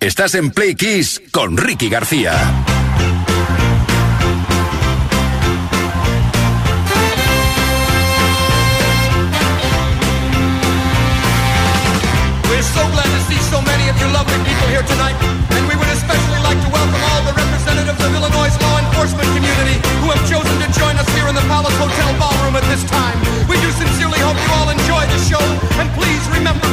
Estás en Play Kiss con Ricky García. We're so glad to see so many of lovely people here tonight, and we would especially like to welcome all the representatives of Illinois' law enforcement community who have chosen to join us here in the Palace Hotel ballroom at this time. We do sincerely hope you all enjoy the show, and please remember,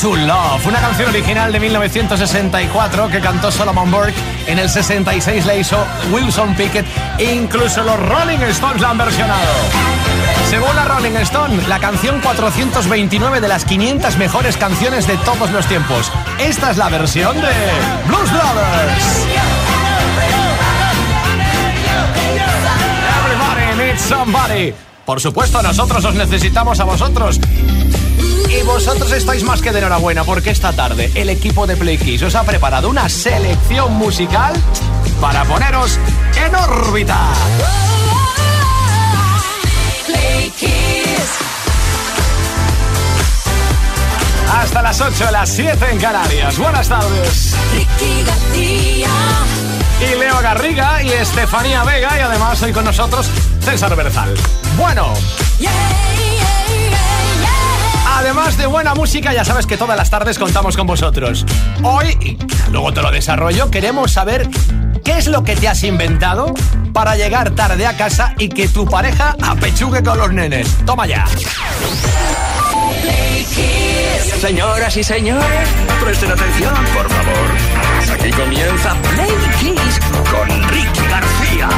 to love. Una canción original de 1964 que cantó Solomon Burke. En el 66 la hizo Wilson Pickett. E incluso los Rolling Stones la han versionado. Según la Rolling Stone, la canción 429 de las 500 mejores canciones de todos los tiempos. Esta es la versión de Blues Brothers. Everybody needs somebody. Por supuesto, nosotros os necesitamos a vosotros. Vosotros estáis más que de enhorabuena porque esta tarde el equipo de Play Kiss os ha preparado una selección musical para poneros en órbita. Play Kiss. Hasta las 8, las 7 en Canarias. Buenas tardes. Ricky García. Y Leo Garriga y Estefanía Vega y además hoy con nosotros César Berzal. Bueno, yeah. Además de buena música, ya sabes que todas las tardes contamos con vosotros. Hoy, y luego te lo desarrollo, queremos saber qué es lo que te has inventado para llegar tarde a casa y que tu pareja apechugue con los nenes. Toma ya. Señoras y señores, presten atención, por favor. Aquí comienza Play Kiss con Ricky García.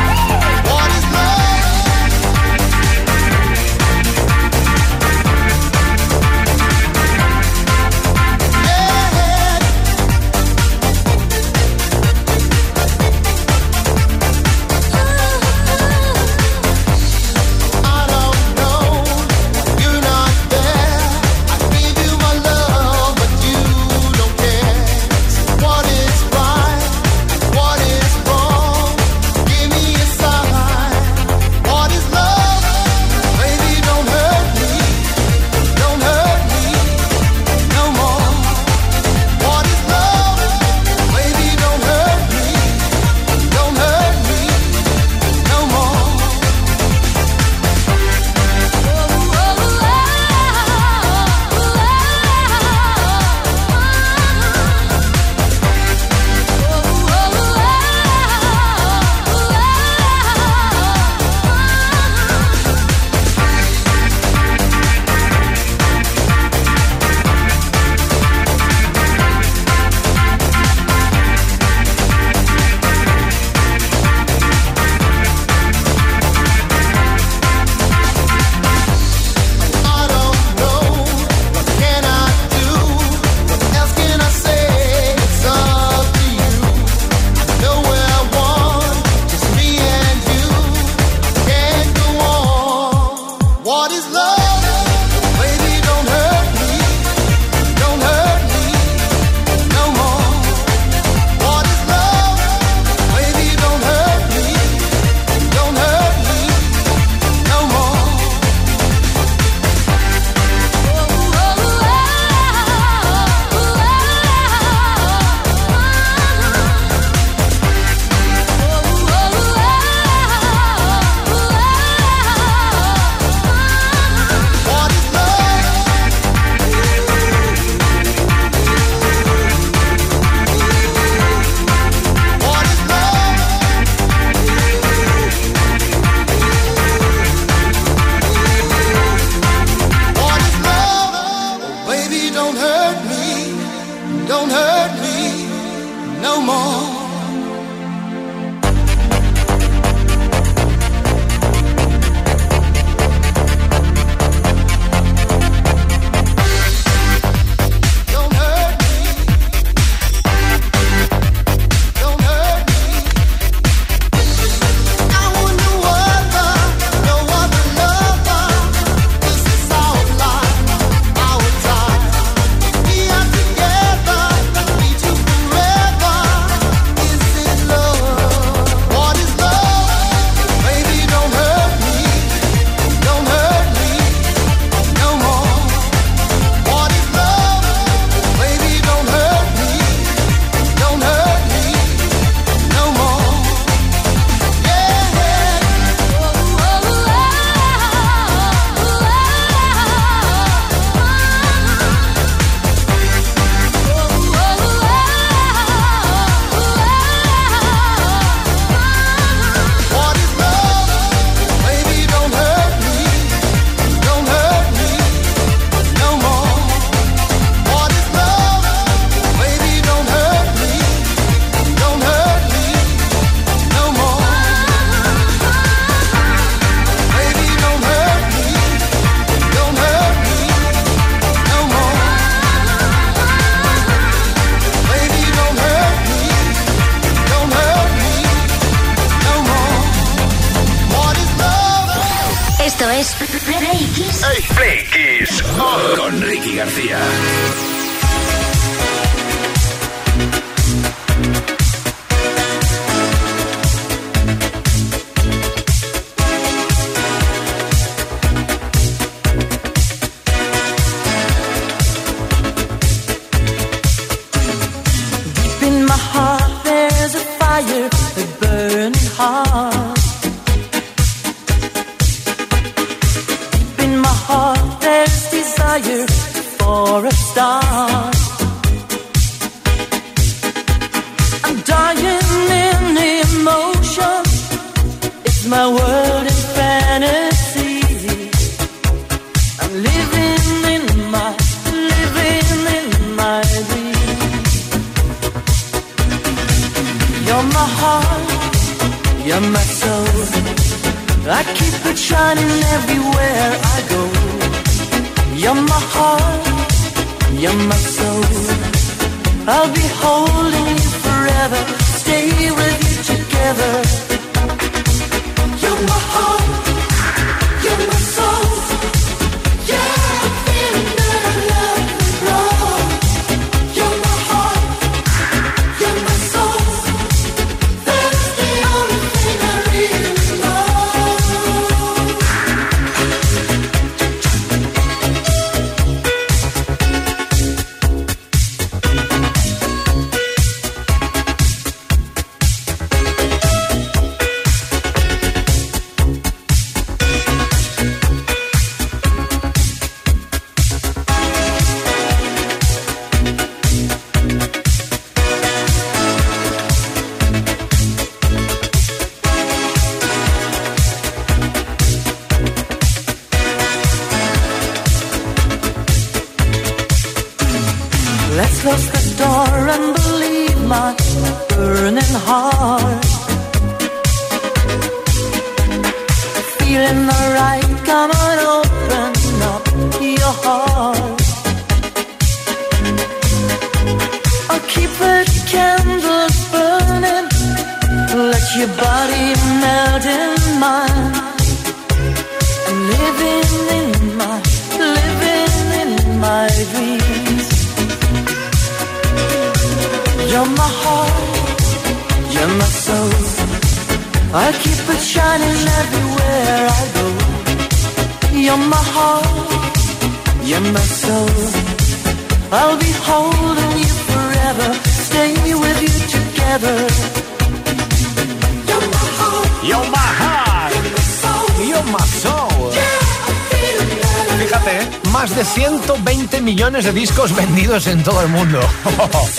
¿Eh? más de 120 millones de discos vendidos en todo el mundo.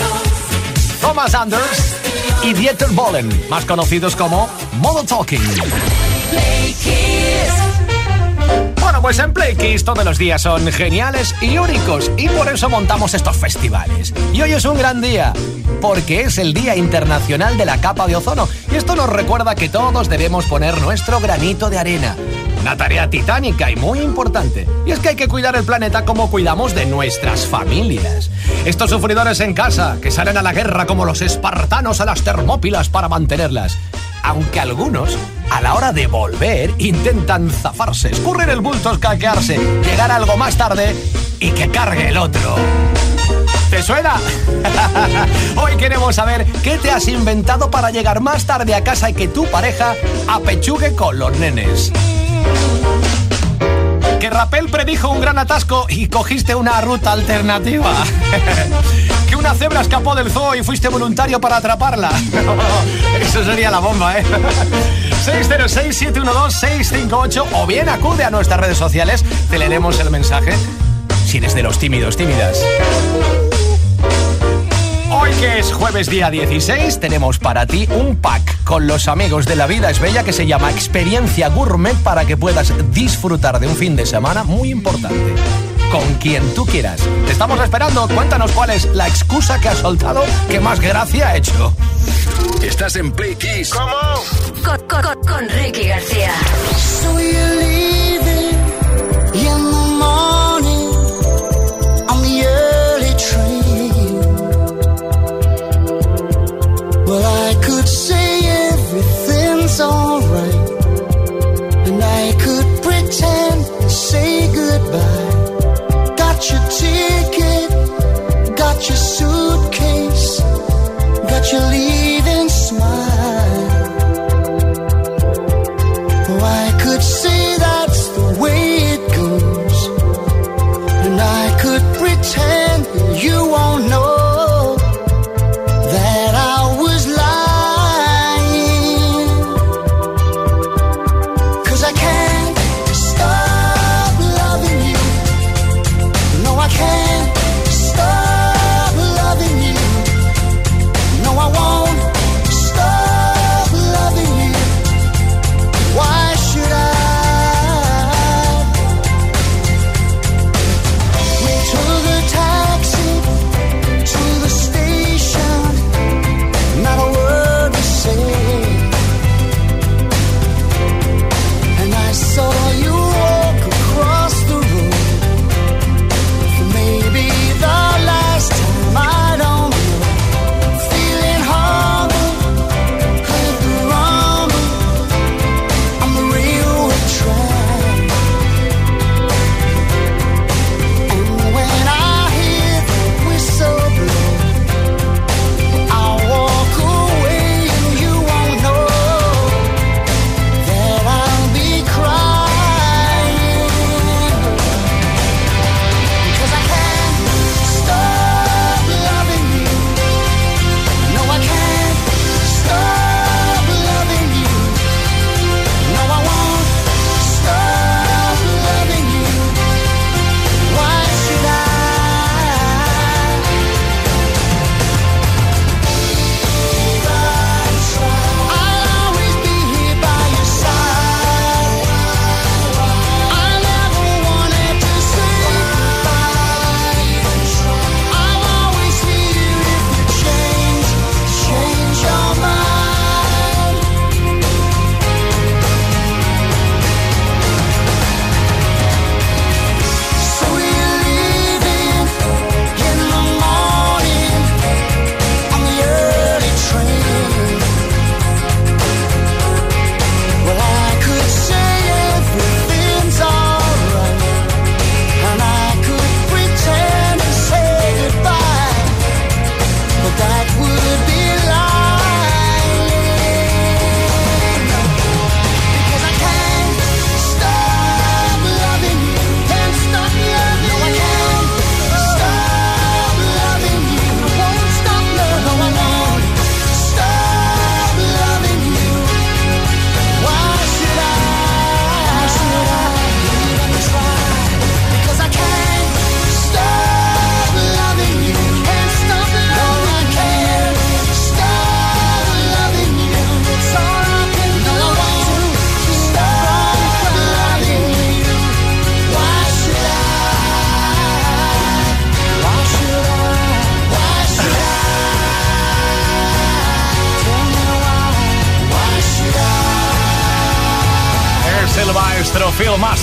Thomas Anders y Dieter Bohlen, más conocidos como Modo Talking. Bueno, pues en Play Kiss todos los días son geniales y únicos y por eso montamos estos festivales. Y hoy es un gran día, porque es el Día Internacional de la Capa de Ozono y esto nos recuerda que todos debemos poner nuestro granito de arena. Una tarea titánica y muy importante. Y es que hay que cuidar el planeta como cuidamos de nuestras familias. Estos sufridores en casa, que salen a la guerra como los espartanos a las termópilas para mantenerlas. Aunque algunos, a la hora de volver, intentan zafarse, escurrir el bulto, escaquearse, llegar algo más tarde y que cargue el otro. ¿Te suena? Hoy queremos saber qué te has inventado para llegar más tarde a casa y que tu pareja apechugue con los nenes. Que Rapel predijo un gran atasco y cogiste una ruta alternativa. que una cebra escapó del zoo y fuiste voluntario para atraparla. Eso sería la bomba, ¿eh? 606-712-658 o bien acude a nuestras redes sociales, te leeremos el mensaje si eres de los tímidos, tímidas. Hoy que es jueves día 16, tenemos para ti un pack con los amigos de la vida es bella que se llama Experiencia Gourmet para que puedas disfrutar de un fin de semana muy importante. Con quien tú quieras. Te estamos esperando. Cuéntanos cuál es la excusa que has soltado que más gracia ha hecho. Estás en Play Kiss. Con, con- con- con Ricky García. So you're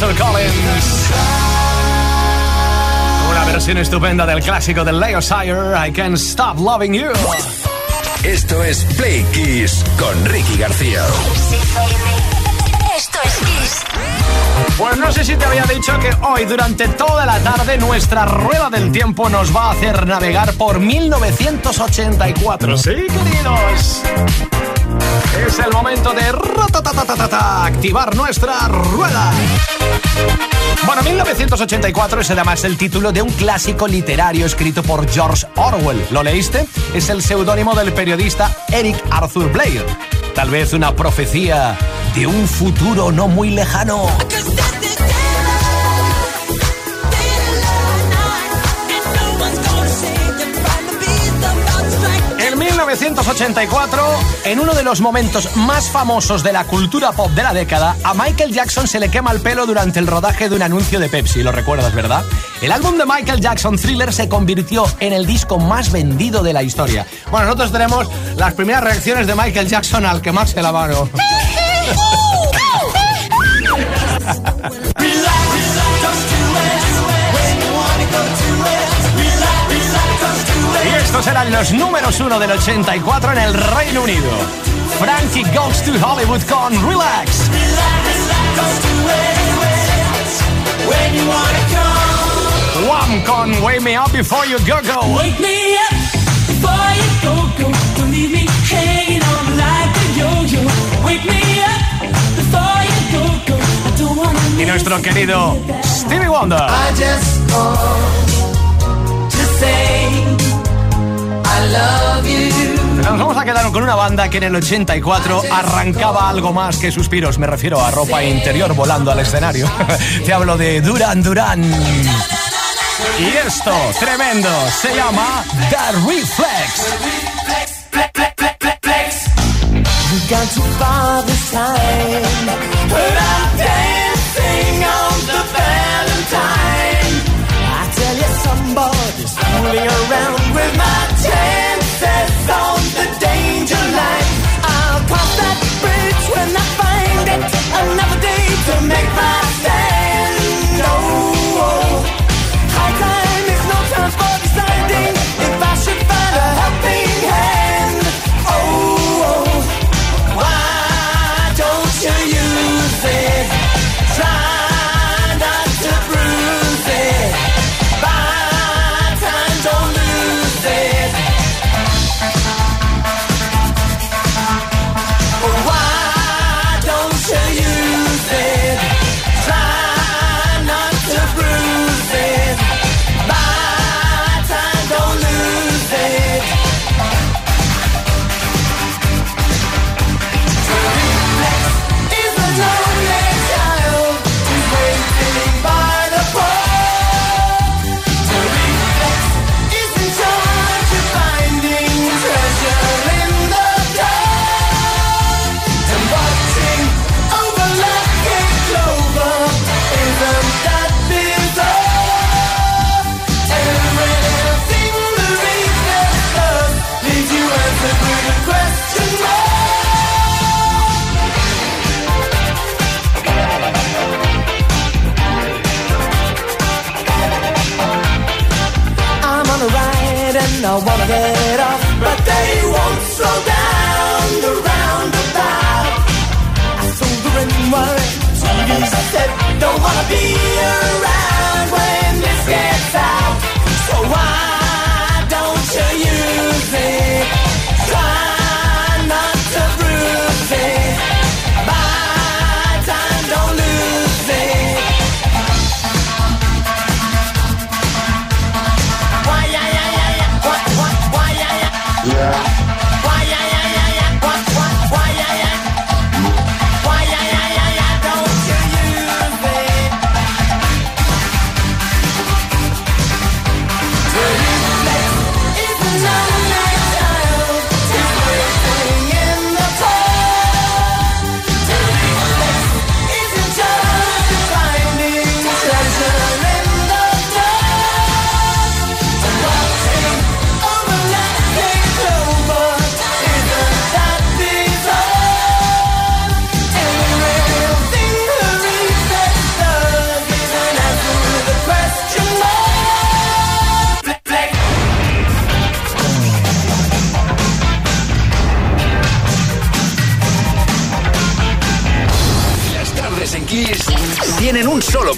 Master Collins. Una versión estupenda del clásico de Leo Sayer, I Can't Stop Loving You. Esto es Play Kiss con Ricky García. Esto es Kiss. Pues no sé si te había dicho que hoy durante toda la tarde nuestra rueda del tiempo nos va a hacer navegar por 1984. Sí, queridos. Es el momento de activar nuestra rueda. Bueno, 1984 es además el título de un clásico literario escrito por George Orwell. ¿Lo leíste? Es el seudónimo del periodista Eric Arthur Blair. Tal vez una profecía de un futuro no muy lejano. 1984, en uno de los momentos más famosos de la cultura pop de la década, a Michael Jackson se le quema el pelo durante el rodaje de un anuncio de Pepsi, lo recuerdas, ¿verdad? El álbum de Michael Jackson, Thriller, se convirtió en el disco más vendido de la historia. Bueno, nosotros tenemos las primeras reacciones de Michael Jackson al quemarse la mano. estos eran los números uno del 84 en el Reino Unido. Frankie Goes to Hollywood con Relax. Wham con Wake Me Up Before You Go Go. Wake me up before you go, go. Don't leave me hanging on like a yo-yo. Wake me up before you go, go. I don't wanna Y nuestro querido Stevie Wonder. I just called nos vamos a quedar con una banda que en el 84 arrancaba algo más que suspiros. Me refiero a ropa interior volando al escenario. Te hablo de Duran Duran. Y esto, tremendo, se llama The Reflex. somebody's fooling around with my song.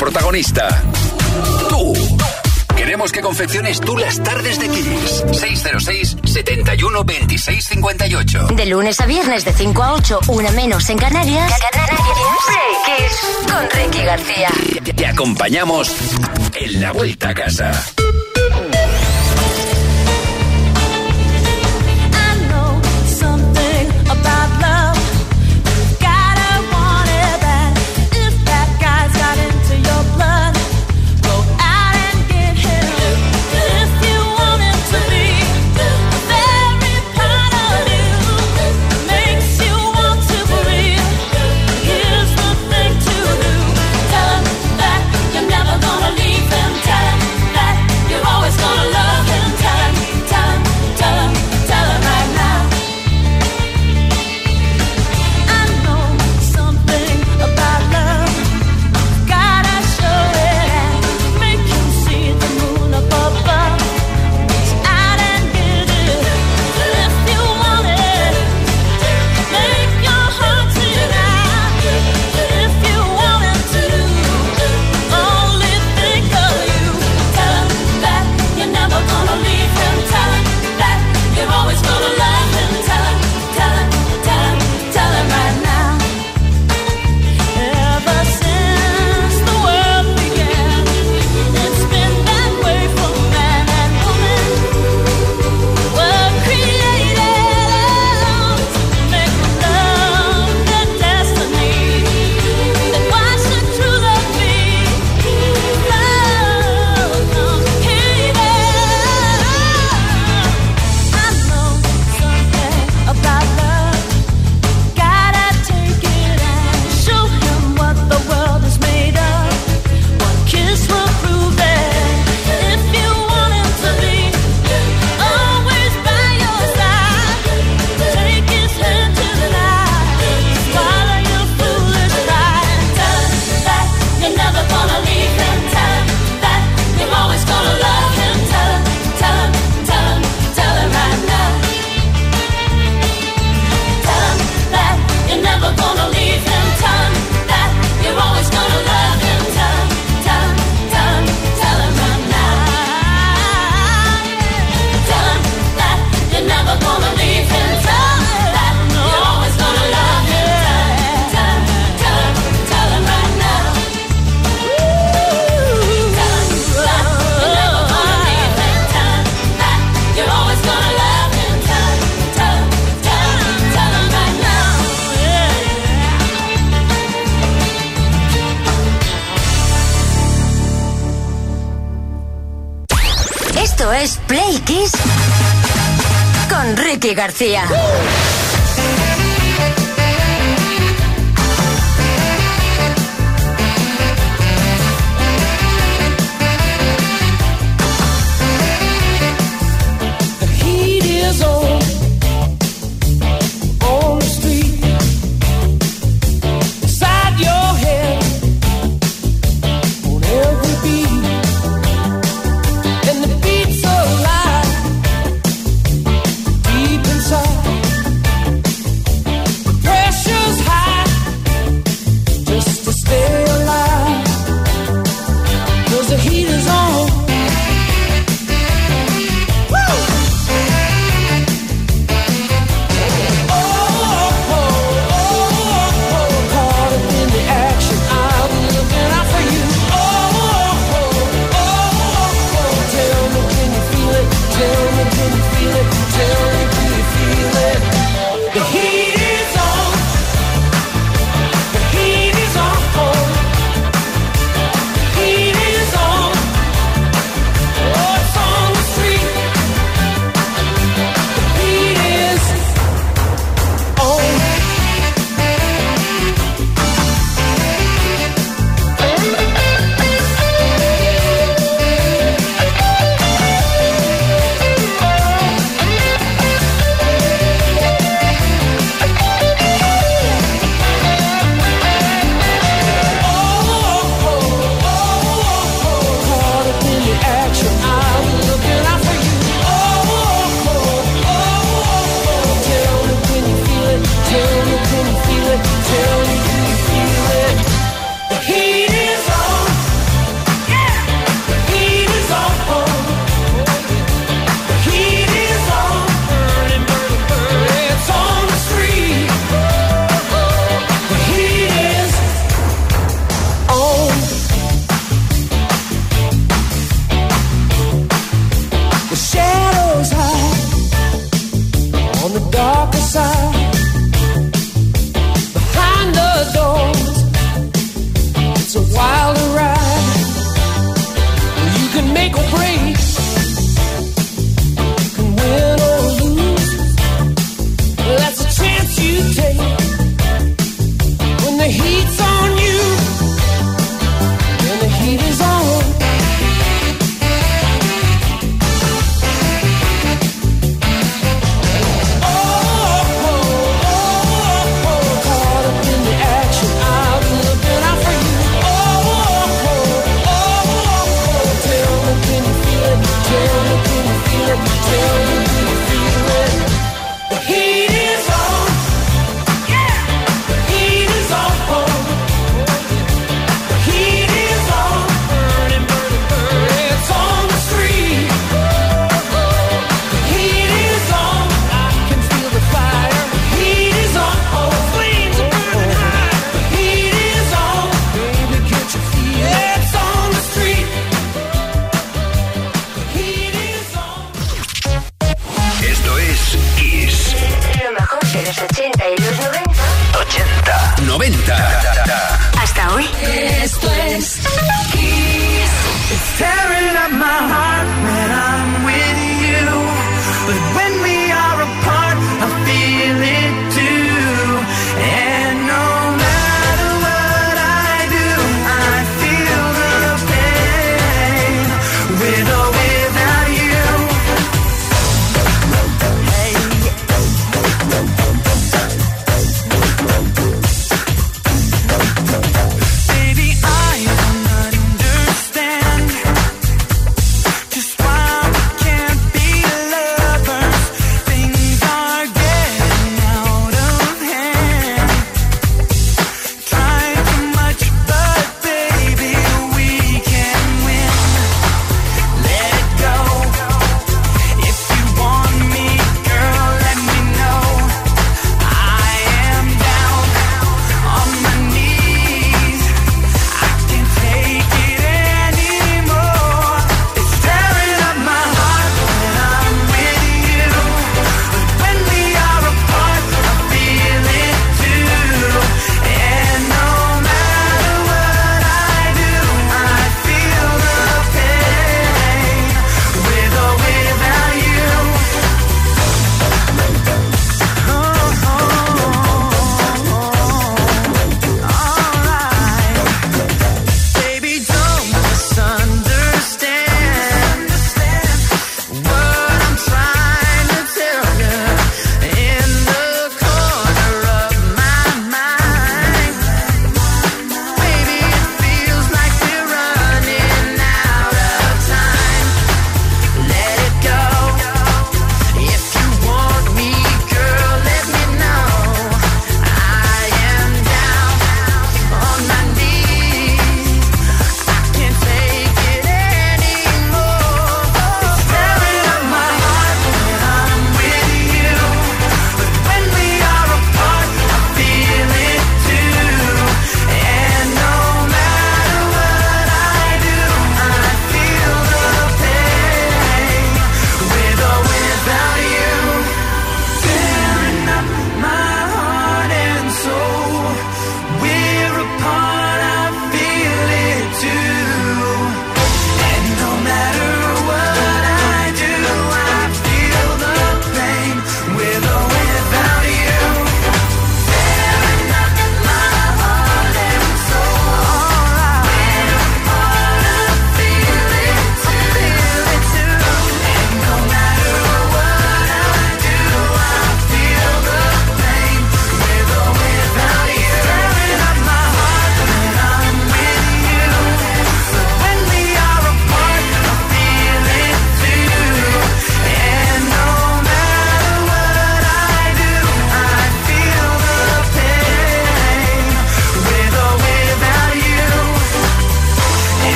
protagonista. Tú. Queremos que confecciones tú las tardes de Kiss. 606 71 26 58. De lunes a viernes de 5 a 8, una menos en Canarias. Canarias. Kiss con Ricky García. Te acompañamos en la vuelta a casa.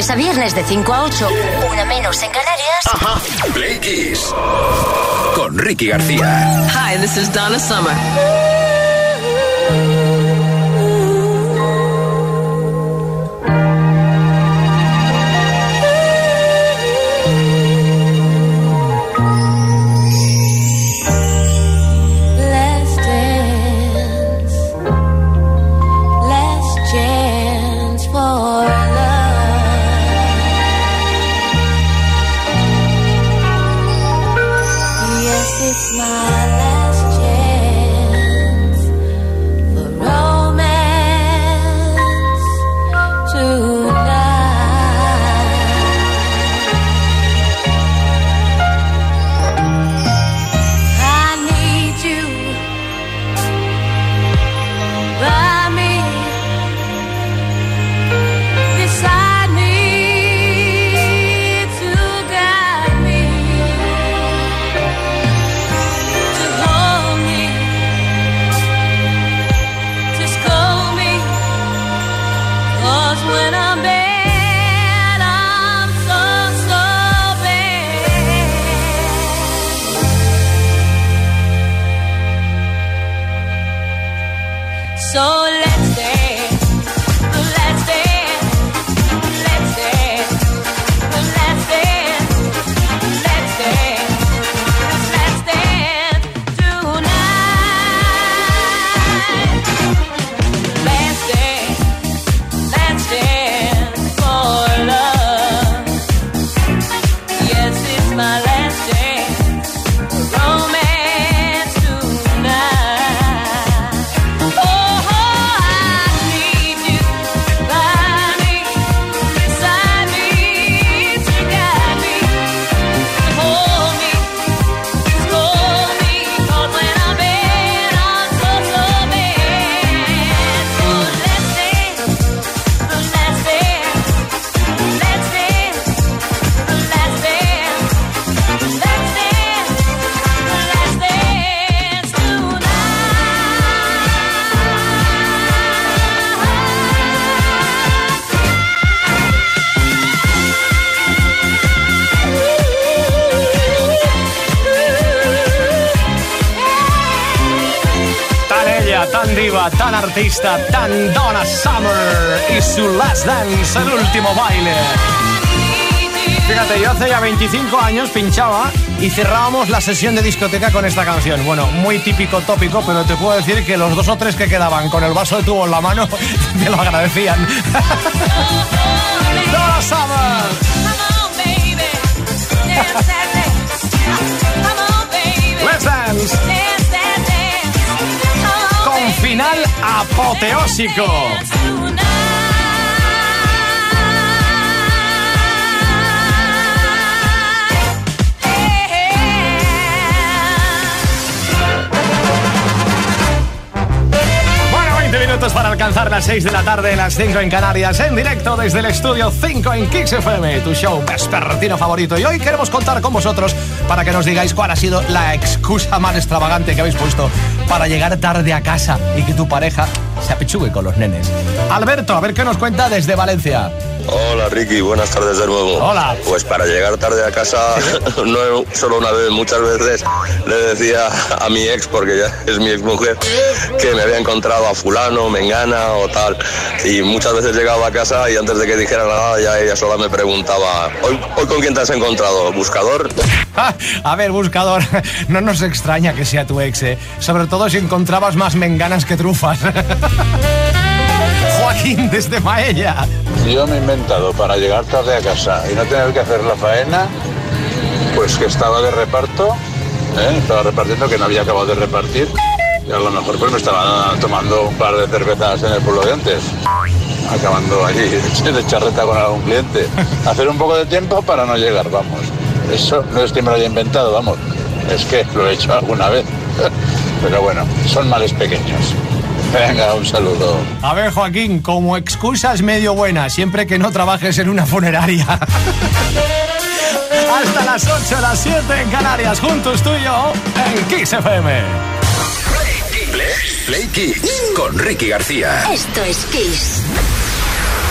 Lunes a viernes de 5 a 8, una menos en Canarias. Play Kiss. Con Ricky García. Hi, this is Donna Summer. Artista, tan Donna Summer y su Last Dance, el último baile. Fíjate, yo hace ya 25 años pinchaba y cerrábamos la sesión de discoteca con esta canción. Bueno, muy típico tópico, pero te puedo decir que los dos o tres que quedaban con el vaso de tubo en la mano me lo agradecían. Donna Summer. Let's Dance. Final apoteósico. Bueno, 20 minutos para alcanzar las 6 de la tarde, las 5 en Canarias, en directo desde el estudio 5 en Kix FM, tu show vespertino favorito. Y hoy queremos contar con vosotros para que nos digáis cuál ha sido la excusa más extravagante que habéis puesto para llegar tarde a casa y que tu pareja se apechugue con los nenes. Alberto, a ver qué nos cuenta desde Valencia. Hola Ricky, buenas tardes de nuevo. Hola. Pues para llegar tarde a casa, no solo una vez, muchas veces le decía a mi ex, porque ya es mi ex mujer, que me había encontrado a fulano, mengana o tal. Y muchas veces llegaba a casa y antes de que dijera nada, ya ella sola me preguntaba, ¿hoy, hoy con quién te has encontrado? ¿Buscador? A ver, buscador, no nos extraña que sea tu ex, ¿eh? sobre todo si encontrabas más menganas que trufas. Joaquín desde Maella. Yo me he inventado para llegar tarde a casa y no tener que hacer la faena, pues que estaba de reparto, ¿eh? estaba repartiendo que no había acabado de repartir y a lo mejor pues me estaba tomando un par de cervezas en el pueblo de antes, acabando allí de charreta con algún cliente. Hacer un poco de tiempo para no llegar, vamos. Eso no es que me lo haya inventado, vamos, es que lo he hecho alguna vez. Pero bueno, son males pequeños. Venga, un saludo. A ver, Joaquín, como excusa es medio buena, siempre que no trabajes en una funeraria. Hasta las 8, las 7 en Canarias, juntos tú y yo, en Kiss FM. Play Kiss con Ricky García. Esto es Kiss.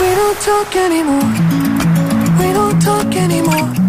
We don't talk anymore. We don't talk anymore.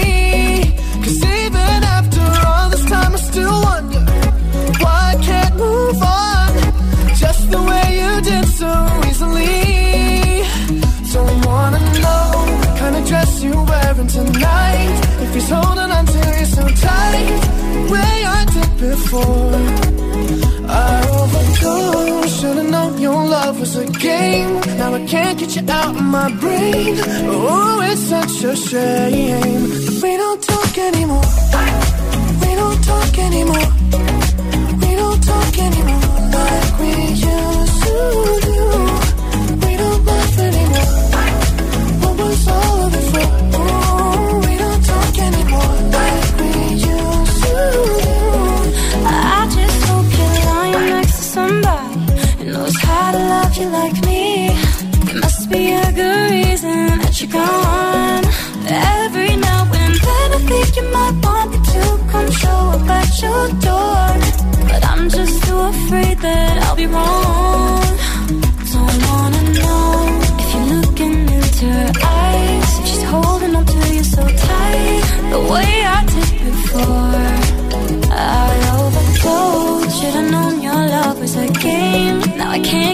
You're tonight. If he's holding on to you so tight, way I did before. I overdosed. Should've known your love was a game. Now I can't get you out of my brain. Oh, it's such a shame. We don't talk anymore. We don't talk anymore. We don't talk anymore like we used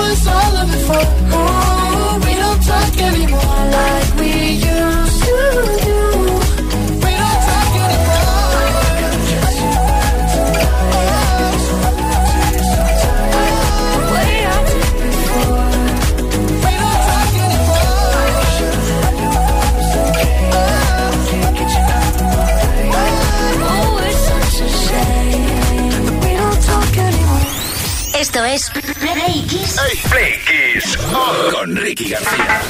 Was all of it for? Oh, we don't talk anymore like we used Esto es Play Kiss con Ricky García.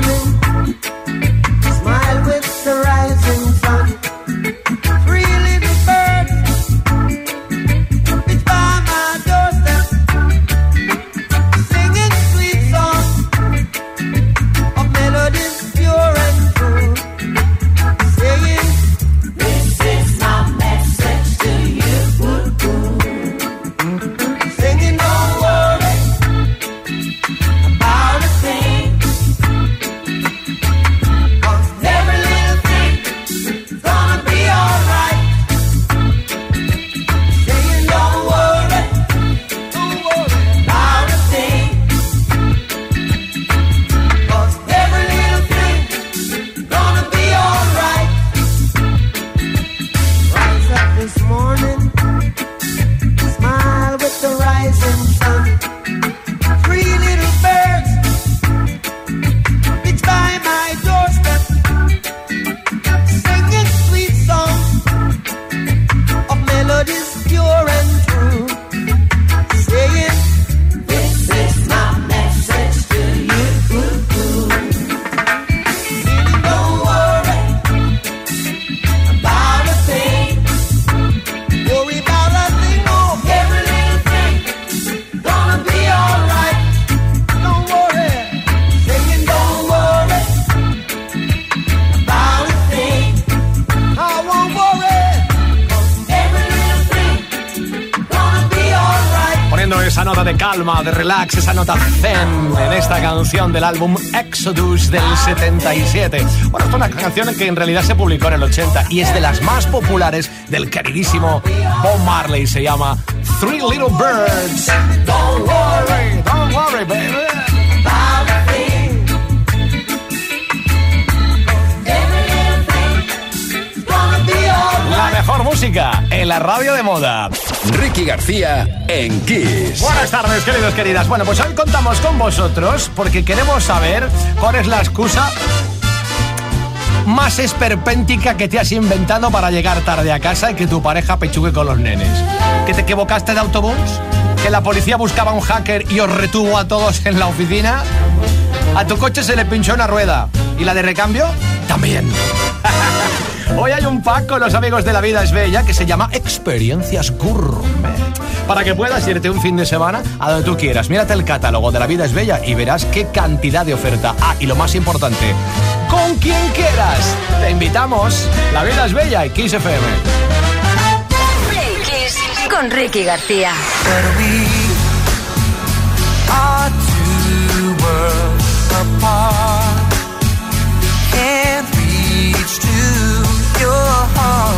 Morning. Nota de calma, de relax, esa nota zen en esta canción del álbum Exodus del 77. Bueno, es una canción que en realidad se publicó en el 80 y es de las más populares del queridísimo Bob Marley. Se llama Three Little Birds. Don't worry, don't worry, baby. Mejor música en la radio de moda. Ricky García en Kiss. Buenas tardes, queridos, queridas. Bueno, pues hoy contamos con vosotros porque queremos saber cuál es la excusa más esperpéntica que te has inventado para llegar tarde a casa y que tu pareja pechugue con los nenes. ¿Que te equivocaste de autobús? ¿Que la policía buscaba un hacker y os retuvo a todos en la oficina? ¿A tu coche se le pinchó una rueda? ¿Y la de recambio? También. Hoy hay un pack con los amigos de La Vida es Bella que se llama Experiencias Gourmet. Para que puedas irte un fin de semana a donde tú quieras. Mírate el catálogo de La Vida es Bella y verás qué cantidad de oferta. Ah, y lo más importante, con quien quieras. Te invitamos. La Vida es Bella y Kiss FM. Play Kiss con Ricky García. Your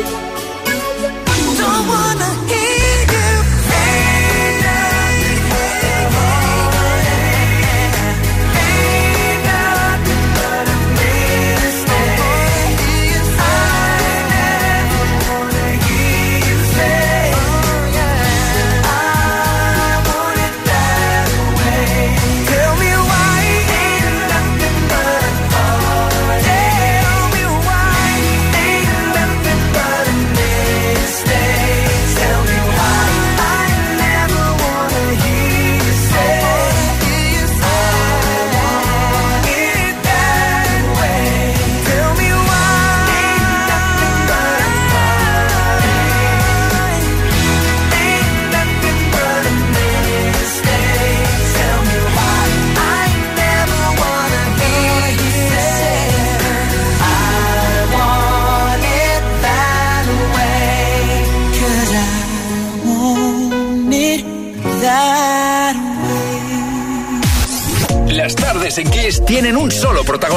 Don't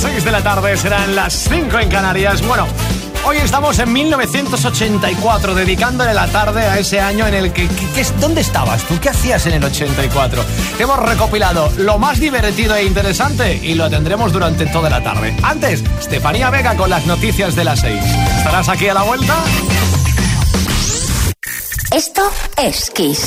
6 de la tarde, serán las 5 en Canarias. Bueno, hoy estamos en 1984, dedicándole la tarde a ese año en el que, ¿Dónde estabas tú? ¿Qué hacías en el 84? Hemos recopilado lo más divertido e interesante y lo tendremos durante toda la tarde. Antes, Estefanía Vega con las noticias de las 6. ¿Estarás aquí a la vuelta? Esto es Kiss.